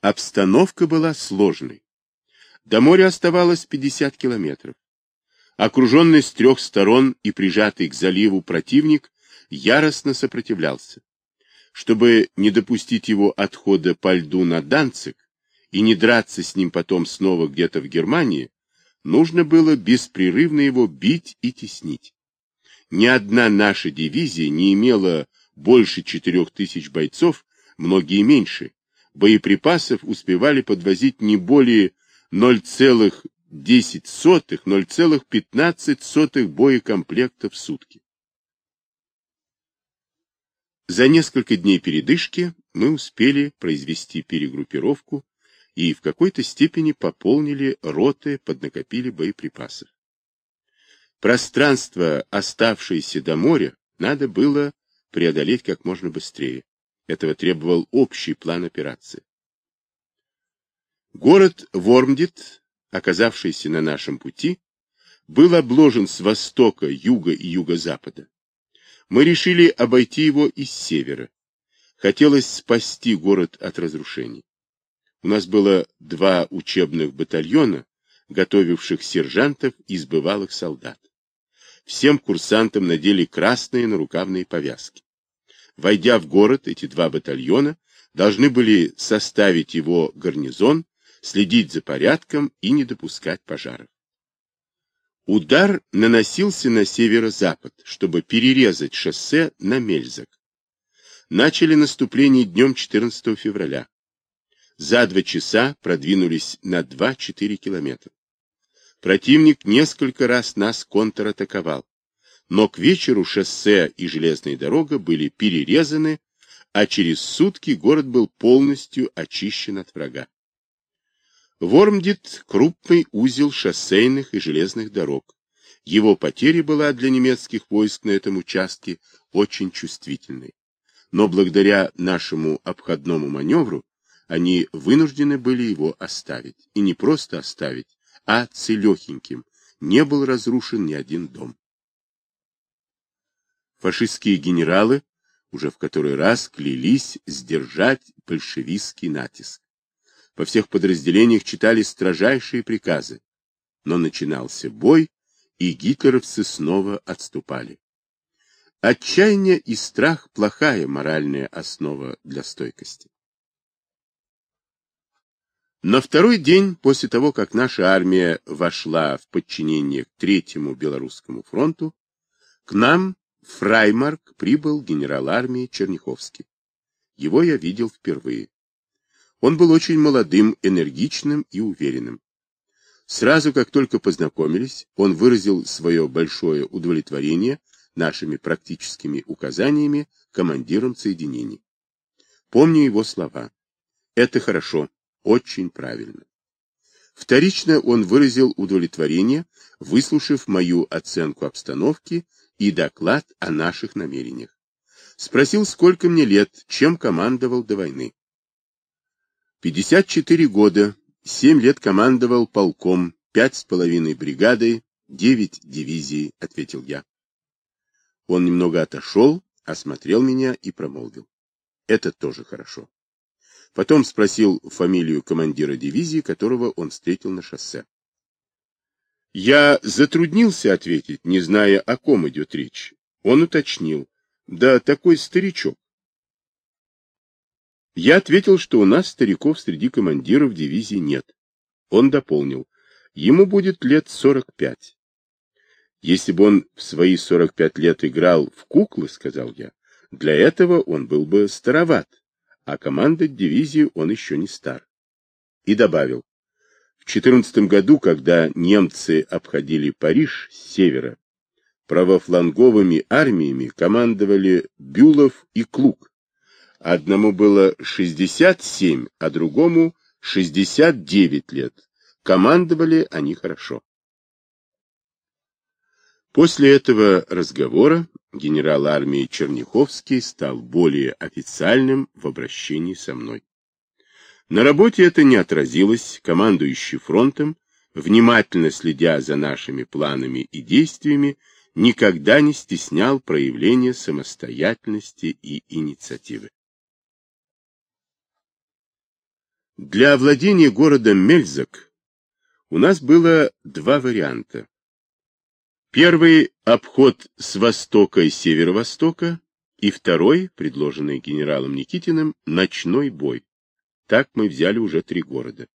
Обстановка была сложной. До моря оставалось 50 километров. Окруженный с трех сторон и прижатый к заливу противник яростно сопротивлялся. Чтобы не допустить его отхода по льду на Данцик и не драться с ним потом снова где-то в Германии, нужно было беспрерывно его бить и теснить. Ни одна наша дивизия не имела больше четырех тысяч бойцов, многие меньше. Боеприпасов успевали подвозить не более 0,10-0,15 боекомплекта в сутки. За несколько дней передышки мы успели произвести перегруппировку и в какой-то степени пополнили роты, поднакопили боеприпасов. Пространство, оставшееся до моря, надо было преодолеть как можно быстрее. Этого требовал общий план операции. Город Вормдит, оказавшийся на нашем пути, был обложен с востока, юга и юго-запада. Мы решили обойти его из севера. Хотелось спасти город от разрушений. У нас было два учебных батальона, готовивших сержантов из бывалых солдат. Всем курсантам надели красные нарукавные повязки. Войдя в город, эти два батальона должны были составить его гарнизон, следить за порядком и не допускать пожаров. Удар наносился на северо-запад, чтобы перерезать шоссе на Мельзак. Начали наступление днем 14 февраля. За два часа продвинулись на 2-4 километра. Противник несколько раз нас контратаковал, но к вечеру шоссе и железная дорога были перерезаны, а через сутки город был полностью очищен от врага. Вормдит — крупный узел шоссейных и железных дорог. Его потеря была для немецких войск на этом участке очень чувствительной. Но благодаря нашему обходному маневру они вынуждены были его оставить. И не просто оставить, а целехеньким. Не был разрушен ни один дом. Фашистские генералы уже в который раз клялись сдержать большевистский натиск. Во всех подразделениях читали строжайшие приказы. Но начинался бой, и гитлеровцы снова отступали. Отчаяние и страх – плохая моральная основа для стойкости. На второй день после того, как наша армия вошла в подчинение к Третьему Белорусскому фронту, к нам в Фраймарк прибыл генерал армии Черняховский. Его я видел впервые. Он был очень молодым, энергичным и уверенным. Сразу, как только познакомились, он выразил свое большое удовлетворение нашими практическими указаниями командирам соединений. Помню его слова. Это хорошо. Очень правильно. Вторично он выразил удовлетворение, выслушав мою оценку обстановки и доклад о наших намерениях. Спросил, сколько мне лет, чем командовал до войны. 54 года, 7 лет командовал полком, пять с половиной бригадой, 9 дивизий, ответил я. Он немного отошел, осмотрел меня и промолвил. Это тоже хорошо. Потом спросил фамилию командира дивизии, которого он встретил на шоссе. Я затруднился ответить, не зная, о ком идет речь. Он уточнил. Да такой старичок. Я ответил, что у нас стариков среди командиров дивизии нет. Он дополнил. Ему будет лет 45. Если бы он в свои 45 лет играл в куклы, сказал я, для этого он был бы староват а командовать дивизией он еще не стар. И добавил, 14 году, когда немцы обходили Париж с севера, правофланговыми армиями командовали Бюлов и Клук. Одному было 67, а другому 69 лет. Командовали они хорошо. После этого разговора генерал армии Черняховский стал более официальным в обращении со мной. На работе это не отразилось, командующий фронтом, внимательно следя за нашими планами и действиями, никогда не стеснял проявления самостоятельности и инициативы. Для овладения городом Мельзак у нас было два варианта. Первый — обход с востока и северо-востока, и второй, предложенный генералом Никитиным, ночной бой. Так мы взяли уже три города.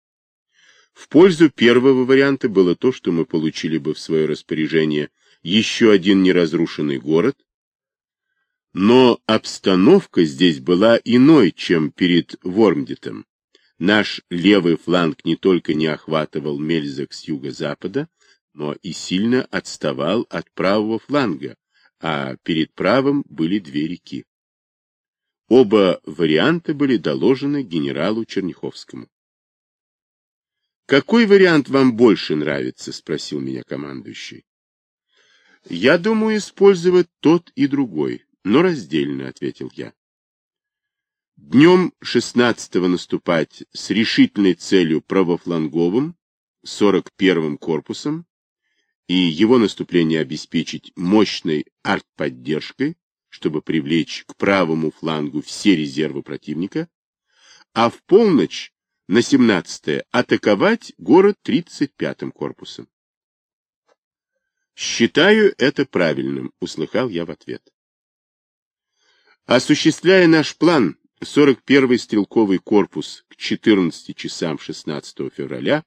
В пользу первого варианта было то, что мы получили бы в свое распоряжение еще один неразрушенный город, но обстановка здесь была иной, чем перед Вормдитом. Наш левый фланг не только не охватывал Мельзак с юго-запада, но и сильно отставал от правого фланга, а перед правым были две реки. Оба варианта были доложены генералу Черняховскому. «Какой вариант вам больше нравится?» — спросил меня командующий. «Я думаю использовать тот и другой, но раздельно», — ответил я. Днем 16-го наступать с решительной целью правофланговым, 41-м корпусом, и его наступление обеспечить мощной артподдержкой, чтобы привлечь к правому флангу все резервы противника, а в полночь на 17-е атаковать город 35-м корпусом. «Считаю это правильным», — услыхал я в ответ. Осуществляя наш план, 41-й стрелковый корпус к 14 часам 16 февраля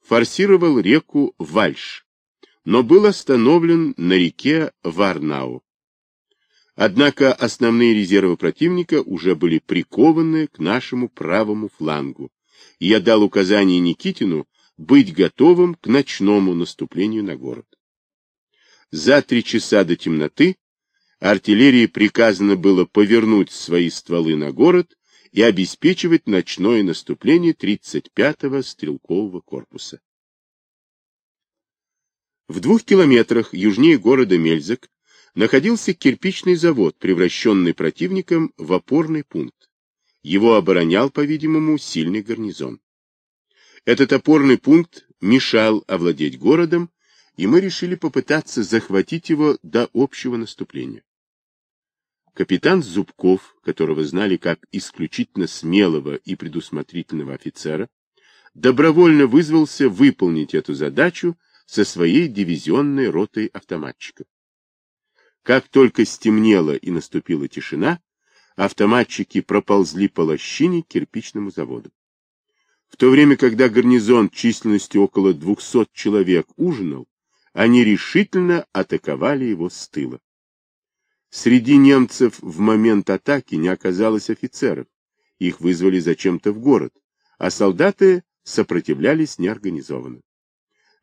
форсировал реку Вальш, но был остановлен на реке Варнау. Однако основные резервы противника уже были прикованы к нашему правому флангу, я дал указание Никитину быть готовым к ночному наступлению на город. За три часа до темноты артиллерии приказано было повернуть свои стволы на город и обеспечивать ночное наступление 35-го стрелкового корпуса. В двух километрах южнее города Мельзак находился кирпичный завод, превращенный противником в опорный пункт. Его оборонял, по-видимому, сильный гарнизон. Этот опорный пункт мешал овладеть городом, и мы решили попытаться захватить его до общего наступления. Капитан Зубков, которого знали как исключительно смелого и предусмотрительного офицера, добровольно вызвался выполнить эту задачу со своей дивизионной ротой автоматчиков. Как только стемнело и наступила тишина, автоматчики проползли по лощине к кирпичному заводу. В то время, когда гарнизон численностью около 200 человек ужинал, они решительно атаковали его с тыла. Среди немцев в момент атаки не оказалось офицеров. Их вызвали зачем-то в город, а солдаты сопротивлялись неорганизованно.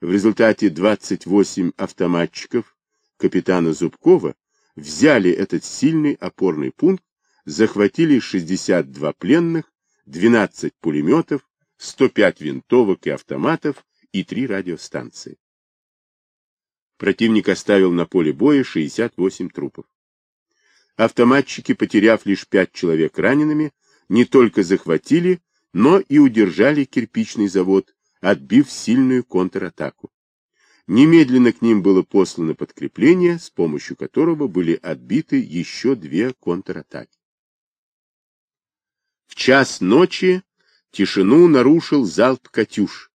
В результате 28 автоматчиков капитана Зубкова взяли этот сильный опорный пункт, захватили 62 пленных, 12 пулеметов, 105 винтовок и автоматов и 3 радиостанции. Противник оставил на поле боя 68 трупов. Автоматчики, потеряв лишь пять человек ранеными, не только захватили, но и удержали кирпичный завод, отбив сильную контратаку. Немедленно к ним было послано подкрепление, с помощью которого были отбиты еще две контратаки. В час ночи тишину нарушил залп «Катюш»,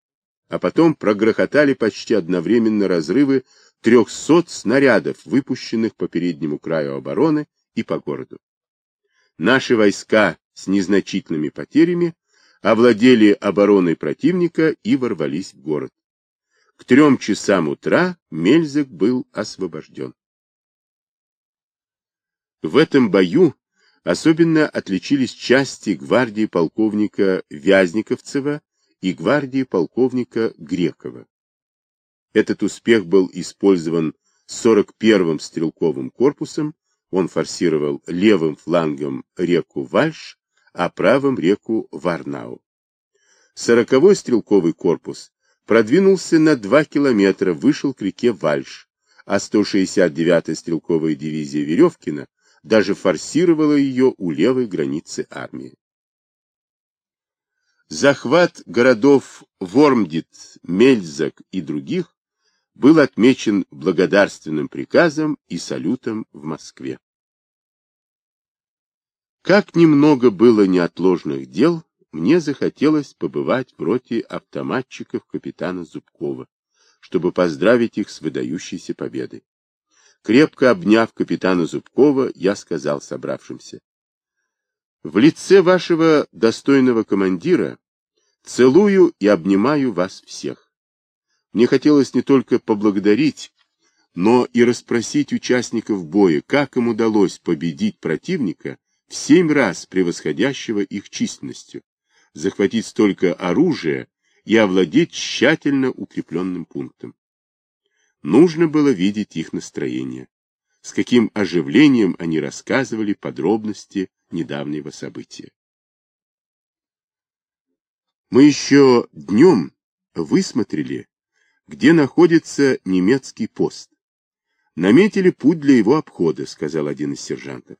а потом прогрохотали почти одновременно разрывы трехсот снарядов, выпущенных по переднему краю обороны и по городу. Наши войска с незначительными потерями овладели обороной противника и ворвались в город. К трем часам утра Мельзак был освобожден. В этом бою особенно отличились части гвардии полковника Вязниковцева и гвардии полковника Грекова. Этот успех был использован 41-м стрелковым корпусом он форсировал левым флангом реку Вальш, а правым реку Варнау. Сороковой стрелковый корпус продвинулся на 2 километра, вышел к реке Вальш, а 169-я стрелковая дивизия Веревкина даже форсировала ее у левой границы армии. Захват городов Вормдит, Мельзак и других был отмечен благодарственным приказом и салютом в Москве. Как немного было неотложных дел, мне захотелось побывать в роте автоматчиков капитана Зубкова, чтобы поздравить их с выдающейся победой. Крепко обняв капитана Зубкова, я сказал собравшимся. В лице вашего достойного командира целую и обнимаю вас всех. Мне хотелось не только поблагодарить, но и расспросить участников боя, как им удалось победить противника, в семь раз превосходящего их численностью, захватить столько оружия и овладеть тщательно укрепленным пунктом. Нужно было видеть их настроение, с каким оживлением они рассказывали подробности недавнего события. Мы еще днем высмотрели, где находится немецкий пост. Наметили путь для его обхода, сказал один из сержантов.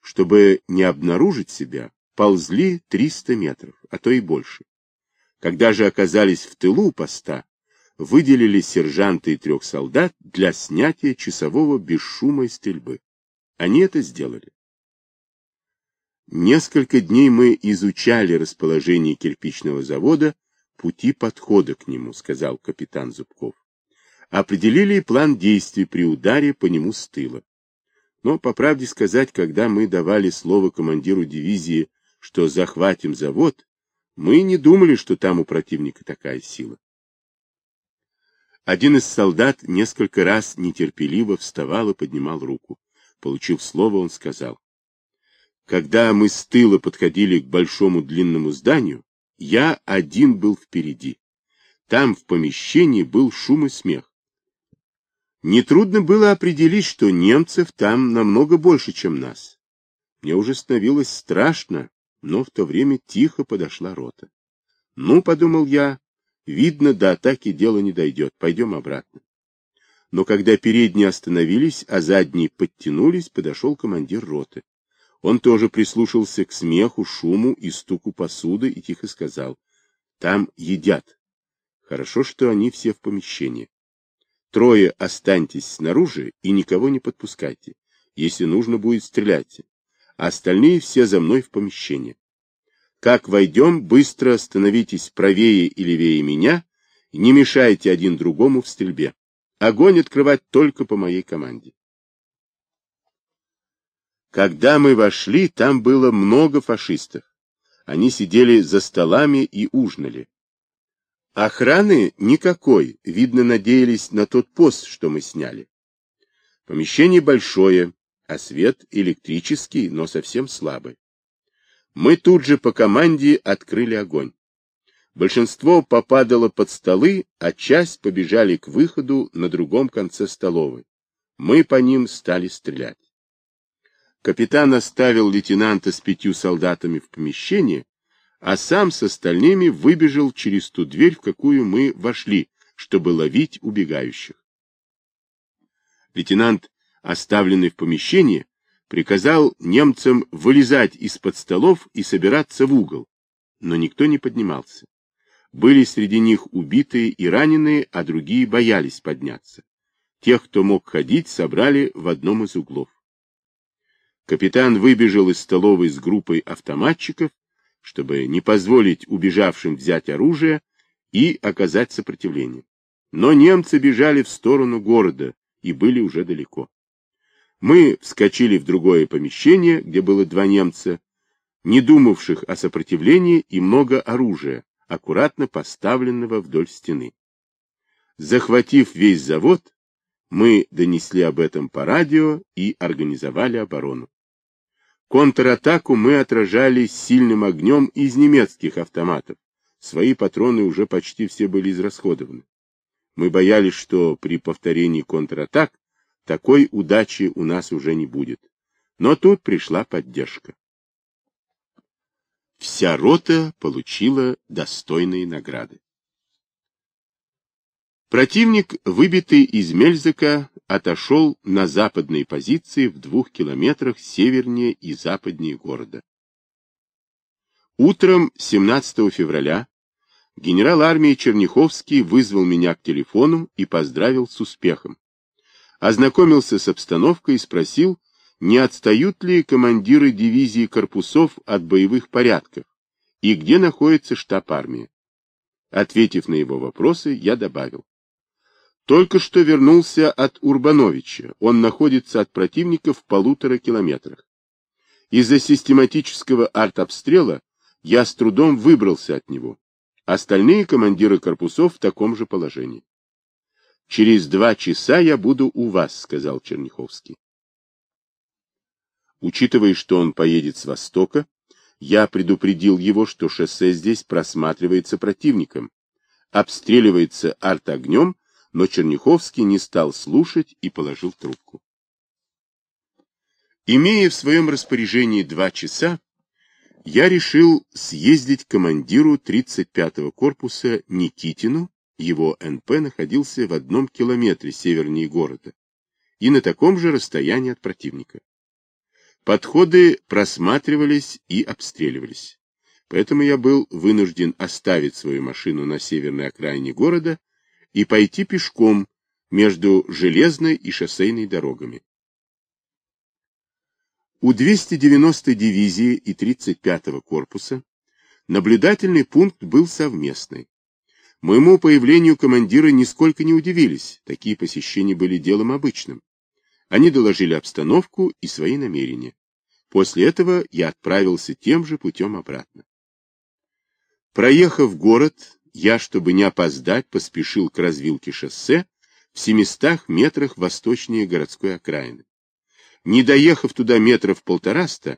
Чтобы не обнаружить себя, ползли 300 метров, а то и больше. Когда же оказались в тылу поста, выделили сержанта и трех солдат для снятия часового и стрельбы. Они это сделали. Несколько дней мы изучали расположение кирпичного завода, пути подхода к нему, сказал капитан Зубков. Определили план действий при ударе по нему с тыла. Но, по правде сказать, когда мы давали слово командиру дивизии, что захватим завод, мы не думали, что там у противника такая сила. Один из солдат несколько раз нетерпеливо вставал и поднимал руку. Получив слово, он сказал, когда мы с тыла подходили к большому длинному зданию, я один был впереди. Там в помещении был шум и смех. Нетрудно было определить, что немцев там намного больше, чем нас. Мне уже становилось страшно, но в то время тихо подошла рота. Ну, подумал я, видно, до атаки дело не дойдет, пойдем обратно. Но когда передние остановились, а задние подтянулись, подошел командир роты. Он тоже прислушался к смеху, шуму и стуку посуды и тихо сказал, «Там едят. Хорошо, что они все в помещении. Трое останьтесь снаружи и никого не подпускайте. Если нужно будет, стреляйте. А остальные все за мной в помещение. Как войдем, быстро становитесь правее и левее меня, не мешайте один другому в стрельбе. Огонь открывать только по моей команде. Когда мы вошли, там было много фашистов. Они сидели за столами и ужинали. Охраны никакой, видно, надеялись на тот пост, что мы сняли. Помещение большое, а свет электрический, но совсем слабый. Мы тут же по команде открыли огонь. Большинство попадало под столы, а часть побежали к выходу на другом конце столовой. Мы по ним стали стрелять. Капитан оставил лейтенанта с пятью солдатами в помещении, а сам с остальными выбежал через ту дверь, в какую мы вошли, чтобы ловить убегающих. Лейтенант, оставленный в помещении, приказал немцам вылезать из-под столов и собираться в угол, но никто не поднимался. Были среди них убитые и раненые, а другие боялись подняться. Тех, кто мог ходить, собрали в одном из углов. Капитан выбежал из столовой с группой автоматчиков, чтобы не позволить убежавшим взять оружие и оказать сопротивление. Но немцы бежали в сторону города и были уже далеко. Мы вскочили в другое помещение, где было два немца, не думавших о сопротивлении и много оружия, аккуратно поставленного вдоль стены. Захватив весь завод, мы донесли об этом по радио и организовали оборону. Контратаку мы отражали сильным огнем из немецких автоматов. Свои патроны уже почти все были израсходованы. Мы боялись, что при повторении контратак такой удачи у нас уже не будет. Но тут пришла поддержка. Вся рота получила достойные награды. Противник, выбитый из Мельзека, отошел на западные позиции в двух километрах севернее и западнее города. Утром 17 февраля генерал армии Черняховский вызвал меня к телефону и поздравил с успехом. Ознакомился с обстановкой и спросил, не отстают ли командиры дивизии корпусов от боевых порядков и где находится штаб армии. Ответив на его вопросы, я добавил. Только что вернулся от Урбановича. Он находится от противника в полутора километрах. Из-за систематического артобстрела я с трудом выбрался от него. Остальные командиры корпусов в таком же положении. «Через два часа я буду у вас», — сказал Черняховский. Учитывая, что он поедет с востока, я предупредил его, что шоссе здесь просматривается противником, обстреливается артогнем но Черняховский не стал слушать и положил трубку. Имея в своем распоряжении два часа, я решил съездить к командиру 35-го корпуса Никитину, его НП находился в одном километре севернее города и на таком же расстоянии от противника. Подходы просматривались и обстреливались, поэтому я был вынужден оставить свою машину на северной окраине города и пойти пешком между железной и шоссейной дорогами. У 290-й дивизии и 35-го корпуса наблюдательный пункт был совместный. Моему появлению командиры нисколько не удивились, такие посещения были делом обычным. Они доложили обстановку и свои намерения. После этого я отправился тем же путем обратно. Проехав город, я, чтобы не опоздать, поспешил к развилке шоссе в 700 метрах восточнее городской окраины. Не доехав туда метров полтораста,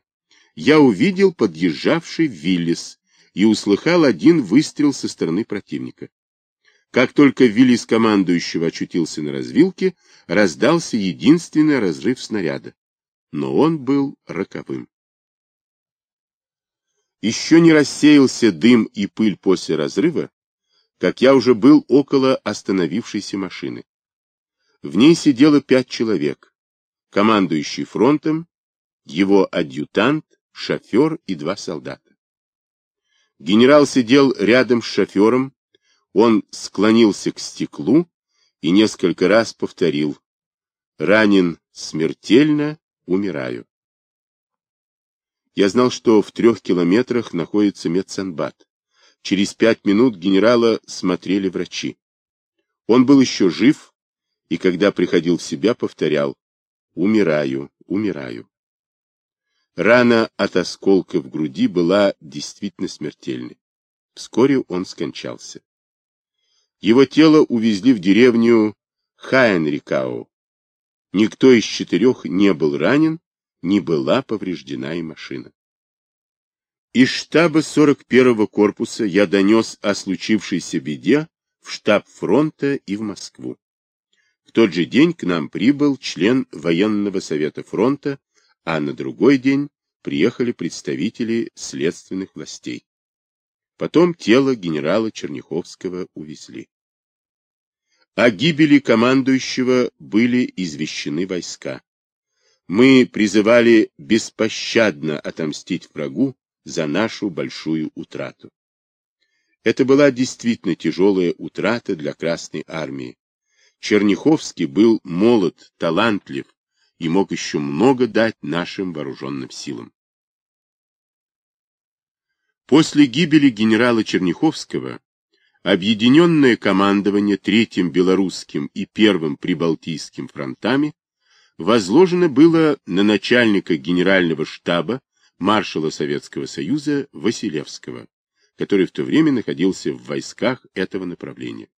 я увидел подъезжавший Виллис и услыхал один выстрел со стороны противника. Как только Виллис командующего очутился на развилке, раздался единственный разрыв снаряда. Но он был роковым. Еще не рассеялся дым и пыль после разрыва, как я уже был около остановившейся машины. В ней сидело пять человек, командующий фронтом, его адъютант, шофер и два солдата. Генерал сидел рядом с шофером, он склонился к стеклу и несколько раз повторил «Ранен смертельно, умираю». Я знал, что в трех километрах находится медсанбат. Через пять минут генерала смотрели врачи. Он был еще жив, и когда приходил в себя, повторял «Умираю, умираю». Рана от осколка в груди была действительно смертельной. Вскоре он скончался. Его тело увезли в деревню Хайенрикау. Никто из четырех не был ранен, не была повреждена и машина. Из штаба 41-го корпуса я донес о случившейся беде в штаб фронта и в Москву. В тот же день к нам прибыл член военного совета фронта, а на другой день приехали представители следственных властей. Потом тело генерала Черняховского увезли. О гибели командующего были извещены войска. Мы призывали беспощадно отомстить врагу за нашу большую утрату. Это была действительно тяжелая утрата для Красной Армии. Черняховский был молод, талантлив и мог еще много дать нашим вооруженным силам. После гибели генерала Черняховского объединенное командование Третьим Белорусским и Первым Прибалтийским фронтами возложено было на начальника генерального штаба маршала Советского Союза Василевского, который в то время находился в войсках этого направления.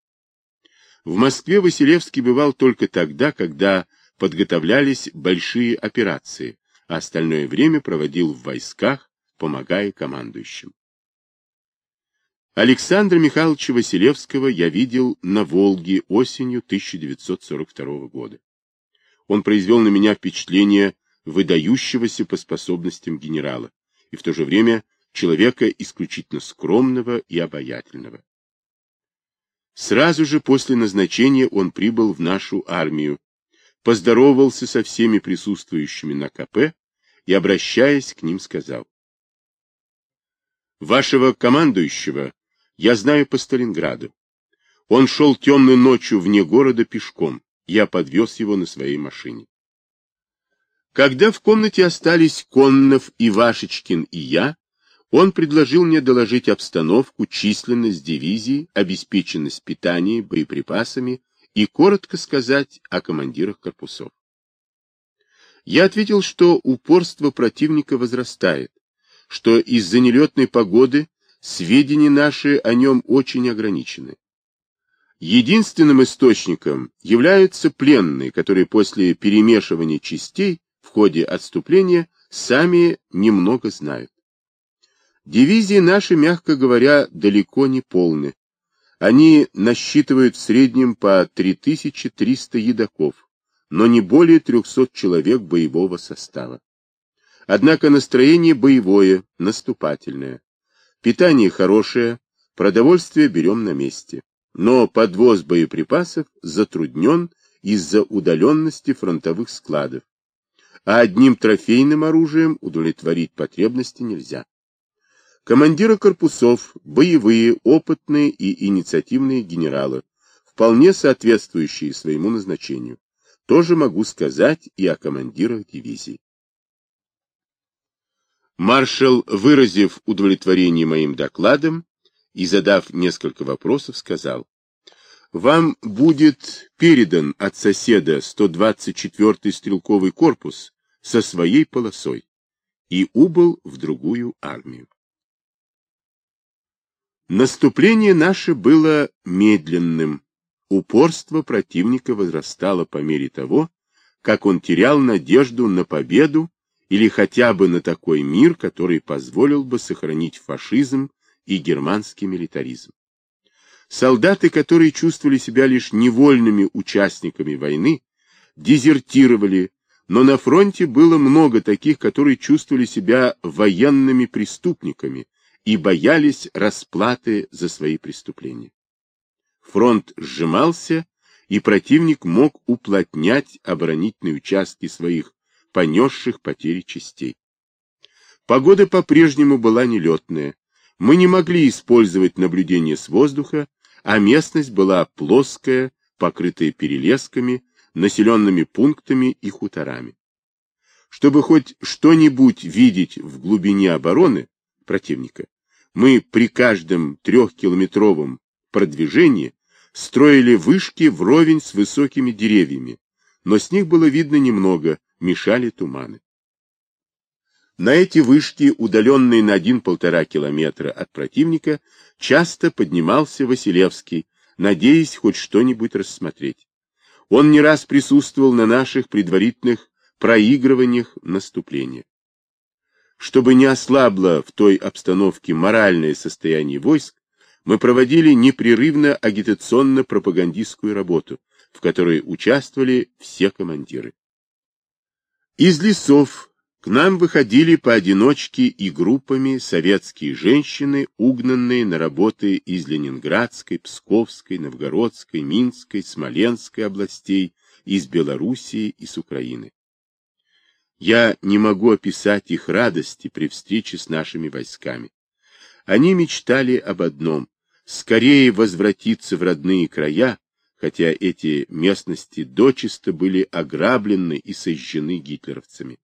В Москве Василевский бывал только тогда, когда подготовлялись большие операции, а остальное время проводил в войсках, помогая командующим. Александра Михайловича Василевского я видел на Волге осенью 1942 года. Он произвел на меня впечатление выдающегося по способностям генерала, и в то же время человека исключительно скромного и обаятельного. Сразу же после назначения он прибыл в нашу армию, поздоровался со всеми присутствующими на КП и, обращаясь к ним, сказал. «Вашего командующего я знаю по Сталинграду. Он шел темной ночью вне города пешком, я подвез его на своей машине. Когда в комнате остались Коннов, Ивашечкин и я, Он предложил мне доложить обстановку, численность дивизии, обеспеченность питанием, боеприпасами и коротко сказать о командирах корпусов. Я ответил, что упорство противника возрастает, что из-за нелетной погоды сведения наши о нем очень ограничены. Единственным источником являются пленные, которые после перемешивания частей в ходе отступления сами немного знают. Дивизии наши, мягко говоря, далеко не полны. Они насчитывают в среднем по 3300 едоков, но не более 300 человек боевого состава. Однако настроение боевое, наступательное. Питание хорошее, продовольствие берем на месте. Но подвоз боеприпасов затруднен из-за удаленности фронтовых складов, а одним трофейным оружием удовлетворить потребности нельзя. Командиры корпусов, боевые, опытные и инициативные генералы, вполне соответствующие своему назначению. Тоже могу сказать и о командирах дивизий. Маршал, выразив удовлетворение моим докладом и задав несколько вопросов, сказал, «Вам будет передан от соседа 124-й стрелковый корпус со своей полосой» и убыл в другую армию. Наступление наше было медленным. Упорство противника возрастало по мере того, как он терял надежду на победу или хотя бы на такой мир, который позволил бы сохранить фашизм и германский милитаризм. Солдаты, которые чувствовали себя лишь невольными участниками войны, дезертировали, но на фронте было много таких, которые чувствовали себя военными преступниками, и боялись расплаты за свои преступления. Фронт сжимался, и противник мог уплотнять оборонительные участки своих понесших потери частей. Погода по-прежнему была нелетная. Мы не могли использовать наблюдение с воздуха, а местность была плоская, покрытая перелесками, населенными пунктами и хуторами. Чтобы хоть что-нибудь видеть в глубине обороны, противника, мы при каждом трехкилометровом продвижении строили вышки вровень с высокими деревьями, но с них было видно немного, мешали туманы. На эти вышки, удаленные на один-полтора километра от противника, часто поднимался Василевский, надеясь хоть что-нибудь рассмотреть. Он не раз присутствовал на наших предварительных проигрываниях наступления чтобы не ослабло в той обстановке моральное состояние войск, мы проводили непрерывно агитационно-пропагандистскую работу, в которой участвовали все командиры. Из лесов к нам выходили поодиночке и группами советские женщины, угнанные на работы из Ленинградской, Псковской, Новгородской, Минской, Смоленской областей, из Белоруссии и с Украины. Я не могу описать их радости при встрече с нашими войсками. Они мечтали об одном — скорее возвратиться в родные края, хотя эти местности дочисто были ограблены и сожжены гитлеровцами.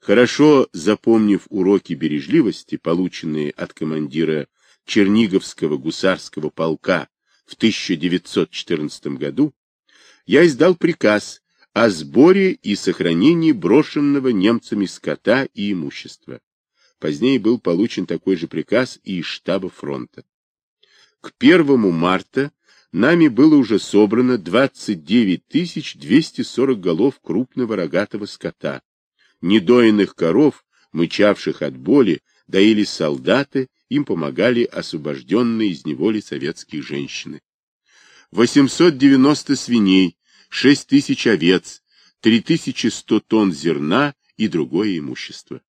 Хорошо запомнив уроки бережливости, полученные от командира Черниговского гусарского полка в 1914 году, я издал приказ о сборе и сохранении брошенного немцами скота и имущества. Позднее был получен такой же приказ и из штаба фронта. К 1 марта нами было уже собрано 29 240 голов крупного рогатого скота. Недоенных коров, мычавших от боли, доили солдаты, им помогали освобожденные из неволи советские женщины. 890 свиней, 6 тысяч овец, 3100 тонн зерна и другое имущество.